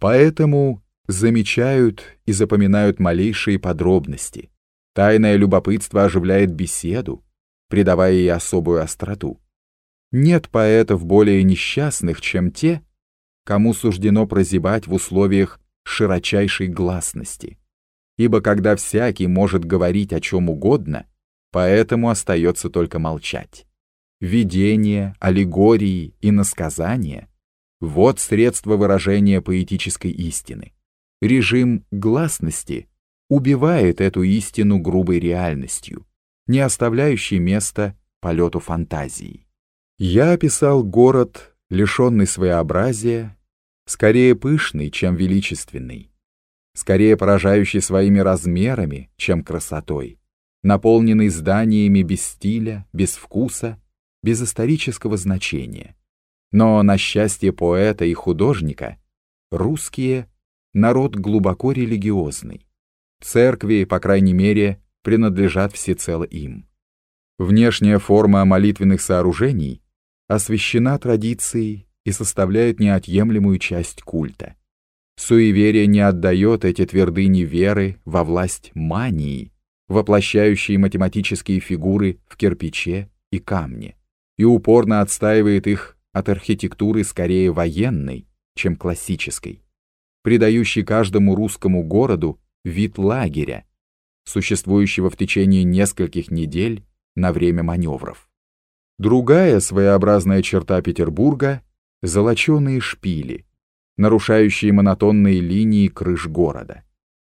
Поэтому замечают и запоминают малейшие подробности. Тайное любопытство оживляет беседу, придавая ей особую остроту. Нет поэтов более несчастных, чем те, кому суждено прозябать в условиях широчайшей гласности. Ибо когда всякий может говорить о чем угодно, поэтому остается только молчать. Видения, аллегории и насказания — вот средство выражения поэтической истины. Режим гласности убивает эту истину грубой реальностью, не оставляющей места полету фантазии. Я описал город, лишенный своеобразия, скорее пышный, чем величественный, скорее поражающий своими размерами, чем красотой, наполненный зданиями без стиля, без вкуса, без исторического значения. Но, на счастье поэта и художника, русские — народ глубоко религиозный. Церкви, по крайней мере, принадлежат всецело им. Внешняя форма молитвенных сооружений освящена традицией и составляет неотъемлемую часть культа. Суеверие не отдает эти твердыни веры во власть мании, воплощающей математические фигуры в кирпиче и камне, и упорно отстаивает их от архитектуры скорее военной, чем классической, придающей каждому русскому городу вид лагеря, существующего в течение нескольких недель на время маневров. Другая своеобразная черта Петербурга — золоченые шпили, нарушающие монотонные линии крыш города.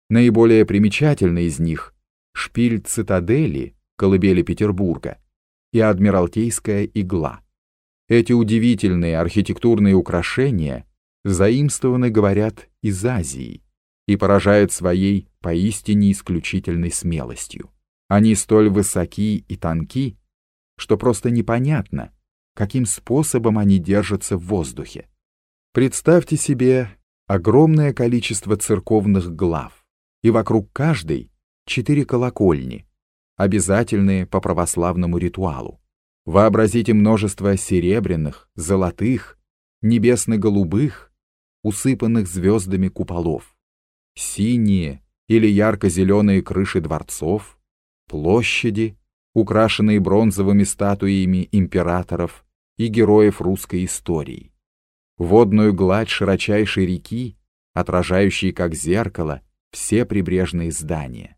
Наиболее примечательный из них — шпиль цитадели, колыбели Петербурга, и Адмиралтейская игла. Эти удивительные архитектурные украшения заимствованы, говорят, из Азии и поражают своей поистине исключительной смелостью. Они столь высоки и тонки, что просто непонятно, каким способом они держатся в воздухе. Представьте себе огромное количество церковных глав, и вокруг каждой четыре колокольни, обязательные по православному ритуалу. Вообразите множество серебряных, золотых, небесно-голубых, усыпанных звездами куполов синие или ярко-зеленые крыши дворцов, площади, украшенные бронзовыми статуями императоров и героев русской истории, водную гладь широчайшей реки, отражающей как зеркало все прибрежные здания.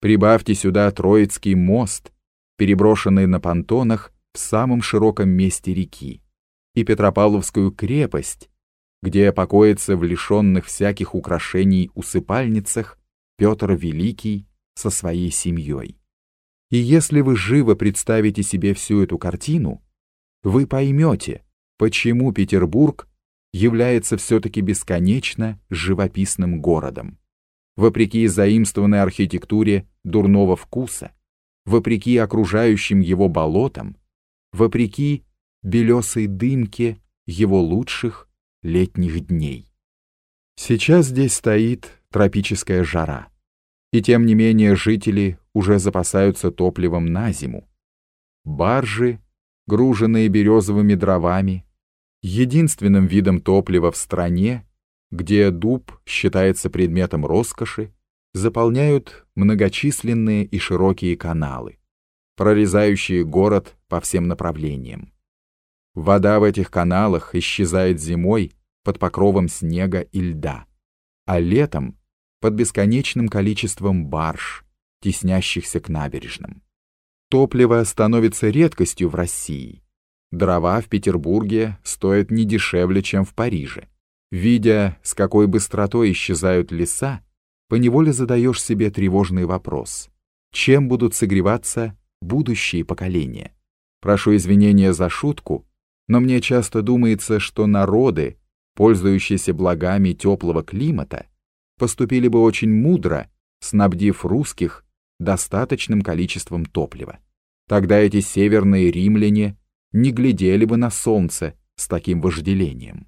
Прибавьте сюда Троицкий мост, переброшенный на понтонах в самом широком месте реки, и Петропавловскую крепость, где покоится в лишенных всяких украшений усыпальницах Петр Великий со своей семьей. И если вы живо представите себе всю эту картину, вы поймете, почему Петербург является все-таки бесконечно живописным городом. Вопреки заимствованной архитектуре дурного вкуса, вопреки окружающим его болотам, вопреки белесой дымке его лучших летних дней. Сейчас здесь стоит тропическая жара, и тем не менее жители уже запасаются топливом на зиму. Баржи, груженные березовыми дровами, единственным видом топлива в стране, где дуб считается предметом роскоши, заполняют многочисленные и широкие каналы, прорезающие город по всем направлениям. Вода в этих каналах исчезает зимой под покровом снега и льда, а летом под бесконечным количеством барж, теснящихся к набережным. Топливо становится редкостью в России. Дрова в Петербурге стоят не дешевле, чем в Париже. Видя, с какой быстротой исчезают леса, поневоле задаешь себе тревожный вопрос. Чем будут согреваться будущие поколения? Прошу извинения за шутку, но мне часто думается, что народы, пользующиеся благами теплого климата, поступили бы очень мудро, снабдив русских достаточным количеством топлива. Тогда эти северные римляне не глядели бы на солнце с таким вожделением.